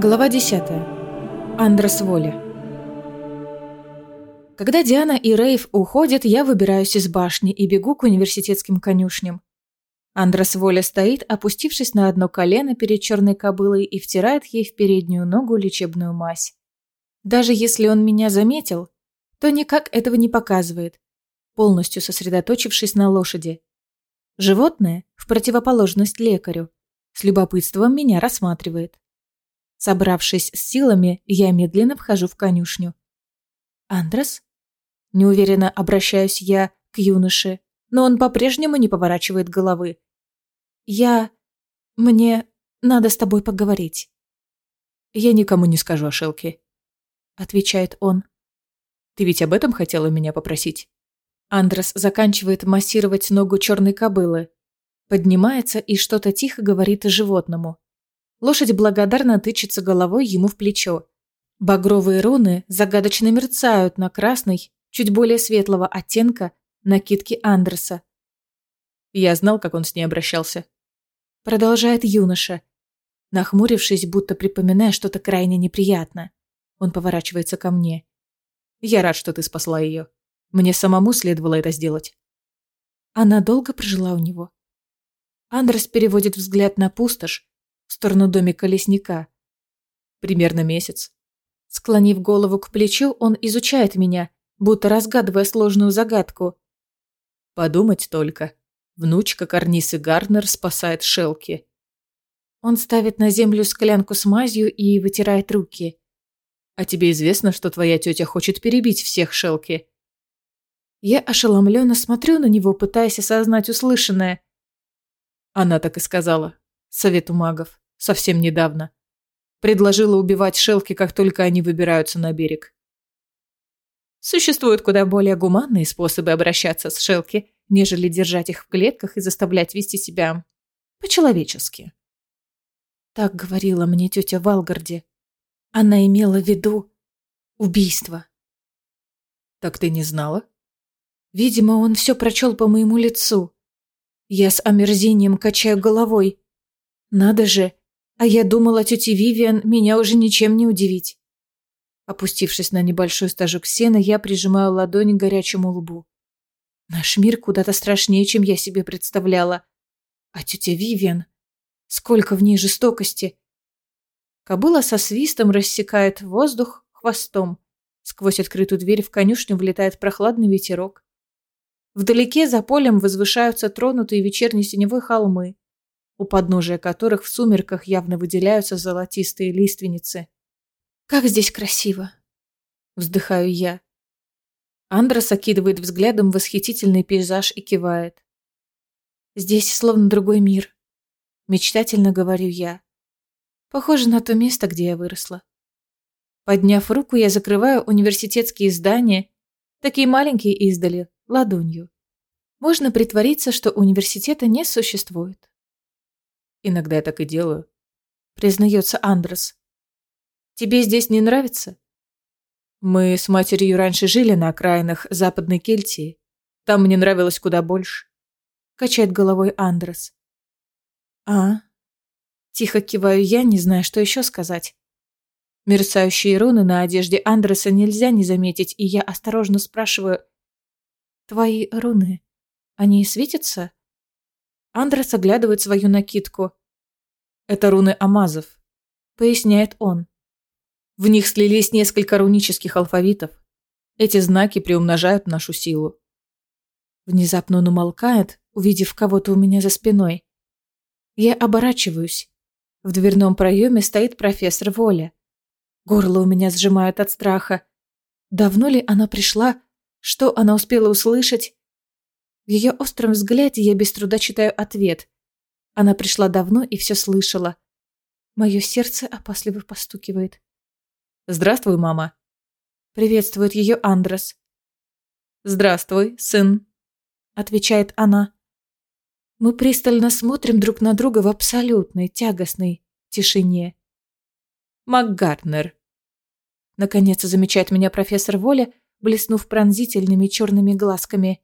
Глава 10. Андрес Воля. Когда Диана и Рейв уходят, я выбираюсь из башни и бегу к университетским конюшням. Андрес Воля стоит, опустившись на одно колено перед черной кобылой и втирает ей в переднюю ногу лечебную мазь. Даже если он меня заметил, то никак этого не показывает, полностью сосредоточившись на лошади. Животное, в противоположность лекарю, с любопытством меня рассматривает. Собравшись с силами, я медленно вхожу в конюшню. «Андрес?» Неуверенно обращаюсь я к юноше, но он по-прежнему не поворачивает головы. «Я... мне... надо с тобой поговорить». «Я никому не скажу о Шелке», — отвечает он. «Ты ведь об этом хотела меня попросить?» Андрес заканчивает массировать ногу черной кобылы, поднимается и что-то тихо говорит животному. Лошадь благодарно тычется головой ему в плечо. Багровые руны загадочно мерцают на красной, чуть более светлого оттенка накидки Андерса. Я знал, как он с ней обращался. Продолжает юноша, нахмурившись, будто припоминая что-то крайне неприятное. Он поворачивается ко мне. Я рад, что ты спасла ее. Мне самому следовало это сделать. Она долго прожила у него. Андрес переводит взгляд на пустошь, в сторону домика лесника. Примерно месяц. Склонив голову к плечу, он изучает меня, будто разгадывая сложную загадку. Подумать только. Внучка Карнисы Гарнер спасает Шелки. Он ставит на землю склянку с мазью и вытирает руки. А тебе известно, что твоя тетя хочет перебить всех Шелки? Я ошеломленно смотрю на него, пытаясь осознать услышанное. Она так и сказала. Совету магов. Совсем недавно. Предложила убивать шелки, как только они выбираются на берег. Существуют куда более гуманные способы обращаться с шелки, нежели держать их в клетках и заставлять вести себя по-человечески. Так говорила мне тетя Валгарди. Она имела в виду убийство. Так ты не знала? Видимо, он все прочел по моему лицу. Я с омерзением качаю головой. Надо же, а я думала, тетя Вивиан меня уже ничем не удивить. Опустившись на небольшой стажок сена, я прижимаю ладонь к горячему лбу. Наш мир куда-то страшнее, чем я себе представляла. А тетя Вивиан... Сколько в ней жестокости! Кобыла со свистом рассекает воздух хвостом. Сквозь открытую дверь в конюшню влетает прохладный ветерок. Вдалеке за полем возвышаются тронутые вечерней синевой холмы у подножия которых в сумерках явно выделяются золотистые лиственницы. «Как здесь красиво!» – вздыхаю я. Андрос окидывает взглядом восхитительный пейзаж и кивает. «Здесь словно другой мир», – мечтательно говорю я. «Похоже на то место, где я выросла». Подняв руку, я закрываю университетские здания, такие маленькие издали, ладонью. Можно притвориться, что университета не существует. Иногда я так и делаю. Признается Андрес. Тебе здесь не нравится? Мы с матерью раньше жили на окраинах Западной Кельтии. Там мне нравилось куда больше. Качает головой Андрес. А? Тихо киваю я, не зная, что еще сказать. Мерцающие руны на одежде Андреса нельзя не заметить, и я осторожно спрашиваю. «Твои руны, они светятся?» Андрес оглядывает свою накидку. «Это руны Амазов», — поясняет он. «В них слились несколько рунических алфавитов. Эти знаки приумножают нашу силу». Внезапно он умолкает, увидев кого-то у меня за спиной. Я оборачиваюсь. В дверном проеме стоит профессор Воля. Горло у меня сжимает от страха. Давно ли она пришла? Что она успела услышать? В ее остром взгляде я без труда читаю ответ. Она пришла давно и все слышала. Мое сердце опасливо постукивает. «Здравствуй, мама!» Приветствует ее Андрес. «Здравствуй, сын!» Отвечает она. Мы пристально смотрим друг на друга в абсолютной, тягостной тишине. «МакГартнер!» Наконец замечает меня профессор Воля, блеснув пронзительными черными глазками.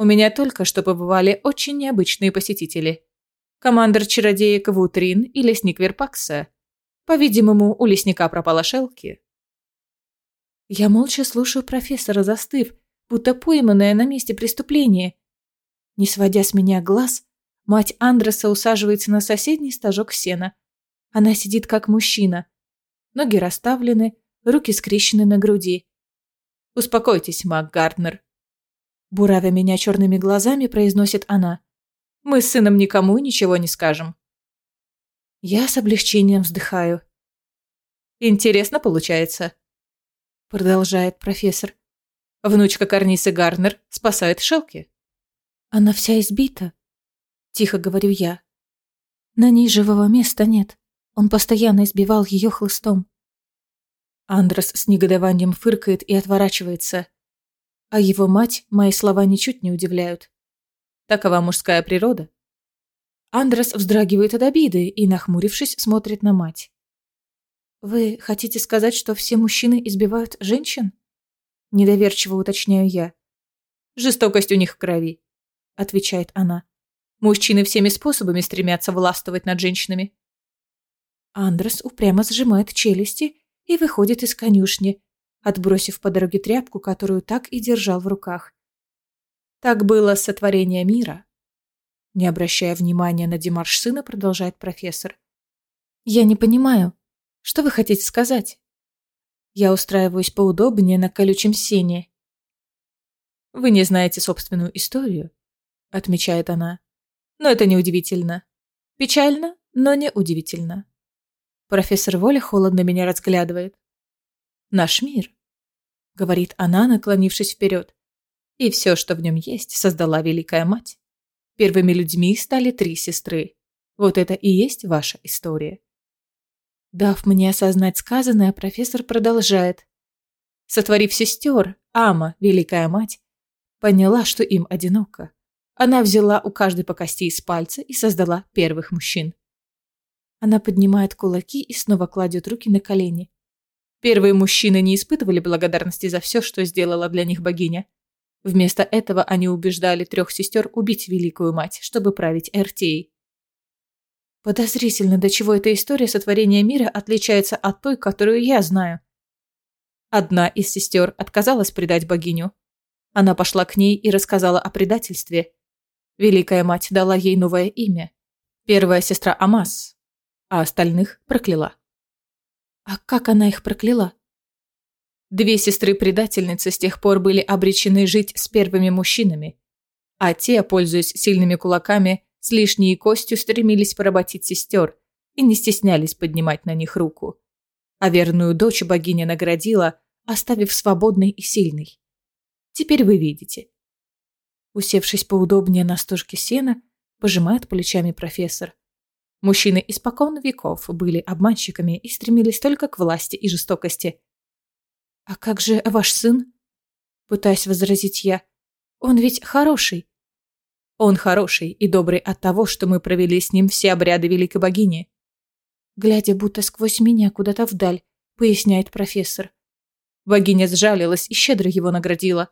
У меня только что побывали очень необычные посетители. Командор чародеек Вутрин и лесник Верпакса. По-видимому, у лесника пропала Шелки. Я молча слушаю профессора, застыв, будто пойманная на месте преступления. Не сводя с меня глаз, мать Андреса усаживается на соседний стажок сена. Она сидит как мужчина. Ноги расставлены, руки скрещены на груди. «Успокойтесь, Мак Гарднер», Буравя меня черными глазами, произносит она. «Мы с сыном никому ничего не скажем». Я с облегчением вздыхаю. «Интересно получается», — продолжает профессор. «Внучка Карнисы Гарнер спасает Шелки». «Она вся избита», — тихо говорю я. «На ней живого места нет. Он постоянно избивал ее хлыстом». Андрес с негодованием фыркает и отворачивается. А его мать мои слова ничуть не удивляют. Такова мужская природа. Андрес вздрагивает от обиды и, нахмурившись, смотрит на мать. «Вы хотите сказать, что все мужчины избивают женщин?» Недоверчиво уточняю я. «Жестокость у них в крови», — отвечает она. «Мужчины всеми способами стремятся властвовать над женщинами». Андрес упрямо сжимает челюсти и выходит из конюшни, отбросив по дороге тряпку, которую так и держал в руках. Так было с сотворения мира. Не обращая внимания на демарш сына, продолжает профессор. Я не понимаю, что вы хотите сказать? Я устраиваюсь поудобнее на колючем сене. Вы не знаете собственную историю, отмечает она. Но это неудивительно. Печально, но не удивительно. Профессор Воля холодно меня разглядывает наш мир», — говорит она, наклонившись вперед. «И все, что в нем есть, создала Великая Мать. Первыми людьми стали три сестры. Вот это и есть ваша история». Дав мне осознать сказанное, профессор продолжает. Сотворив сестер, Ама, Великая Мать, поняла, что им одиноко. Она взяла у каждой по кости из пальца и создала первых мужчин. Она поднимает кулаки и снова кладет руки на колени. Первые мужчины не испытывали благодарности за все, что сделала для них богиня. Вместо этого они убеждали трех сестер убить великую мать, чтобы править Эртией. Подозрительно, до чего эта история сотворения мира отличается от той, которую я знаю. Одна из сестер отказалась предать богиню. Она пошла к ней и рассказала о предательстве. Великая мать дала ей новое имя. Первая сестра Амас, а остальных прокляла. А как она их прокляла? Две сестры-предательницы с тех пор были обречены жить с первыми мужчинами, а те, пользуясь сильными кулаками, с лишней костью стремились поработить сестер и не стеснялись поднимать на них руку. А верную дочь богиня наградила, оставив свободной и сильной. Теперь вы видите. Усевшись поудобнее на стужке сена, пожимает плечами профессор. Мужчины испокон веков были обманщиками и стремились только к власти и жестокости. «А как же ваш сын?» Пытаюсь возразить я. «Он ведь хороший». «Он хороший и добрый от того, что мы провели с ним все обряды Великой Богини». Глядя будто сквозь меня куда-то вдаль, поясняет профессор. Богиня сжалилась и щедро его наградила.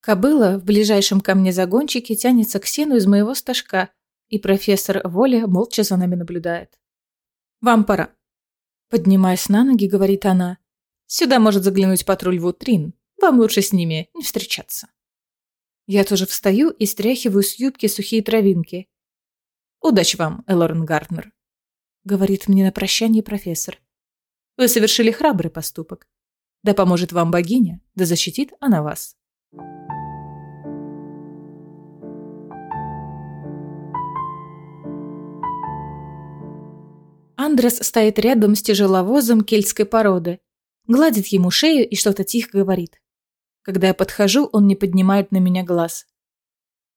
Кобыла в ближайшем ко мне загончике тянется к сену из моего стажка, и профессор Воля молча за нами наблюдает. «Вам пора». Поднимаясь на ноги, говорит она. «Сюда может заглянуть патруль Вутрин. Вам лучше с ними не встречаться». Я тоже встаю и стряхиваю с юбки сухие травинки. «Удачи вам, Элорен Гарднер», — говорит мне на прощание профессор. «Вы совершили храбрый поступок. Да поможет вам богиня, да защитит она вас». Андрес стоит рядом с тяжеловозом кельтской породы, гладит ему шею и что-то тихо говорит. Когда я подхожу, он не поднимает на меня глаз.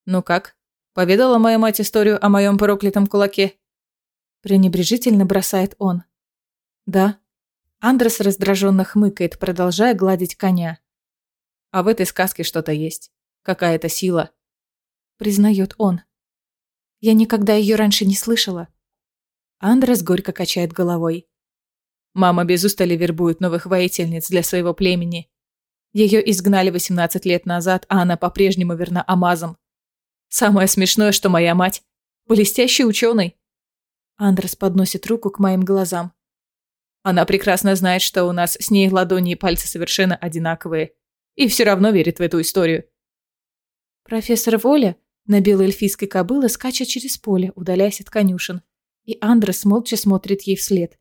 «Ну как? Поведала моя мать историю о моем проклятом кулаке?» Пренебрежительно бросает он. «Да». Андрес раздраженно хмыкает, продолжая гладить коня. «А в этой сказке что-то есть. Какая-то сила». Признает он. Я никогда ее раньше не слышала. Андрес горько качает головой. Мама без устали вербует новых воительниц для своего племени. Ее изгнали 18 лет назад, а она по-прежнему верна Амазам. Самое смешное, что моя мать – блестящий ученый. Андрес подносит руку к моим глазам. Она прекрасно знает, что у нас с ней ладони и пальцы совершенно одинаковые. И все равно верит в эту историю. Профессор Воля на белой эльфийской кобыле скачет через поле, удаляясь от конюшен. И Андрес молча смотрит ей вслед.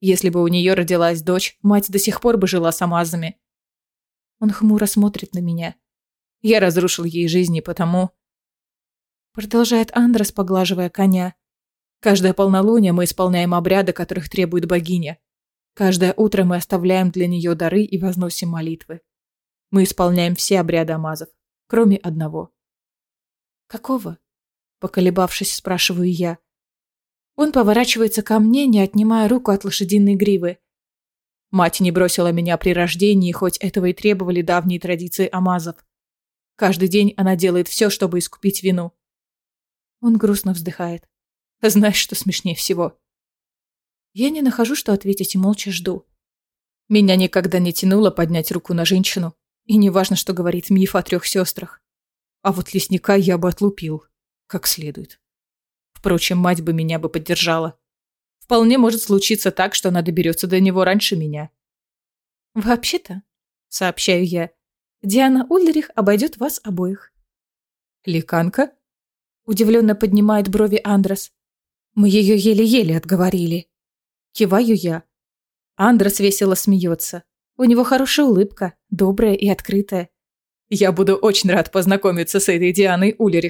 Если бы у нее родилась дочь, мать до сих пор бы жила с амазами. Он хмуро смотрит на меня. Я разрушил ей жизнь и потому... Продолжает Андрес, поглаживая коня. Каждое полнолуние мы исполняем обряды, которых требует богиня. Каждое утро мы оставляем для нее дары и возносим молитвы. Мы исполняем все обряды амазов, кроме одного. «Какого?» Поколебавшись, спрашиваю я. Он поворачивается ко мне, не отнимая руку от лошадиной гривы. Мать не бросила меня при рождении, хоть этого и требовали давние традиции амазов. Каждый день она делает все, чтобы искупить вину. Он грустно вздыхает. Знаешь, что смешнее всего? Я не нахожу, что ответить, и молча жду. Меня никогда не тянуло поднять руку на женщину, и не важно, что говорит миф о трех сестрах. А вот лесника я бы отлупил, как следует. Впрочем, мать бы меня бы поддержала. Вполне может случиться так, что она доберется до него раньше меня. Вообще-то, сообщаю я, Диана Ульрих обойдет вас обоих. Ликанка? Удивленно поднимает брови Андрес. Мы ее еле-еле отговорили. Киваю я. Андрес весело смеется. У него хорошая улыбка, добрая и открытая. Я буду очень рад познакомиться с этой Дианой Улерих.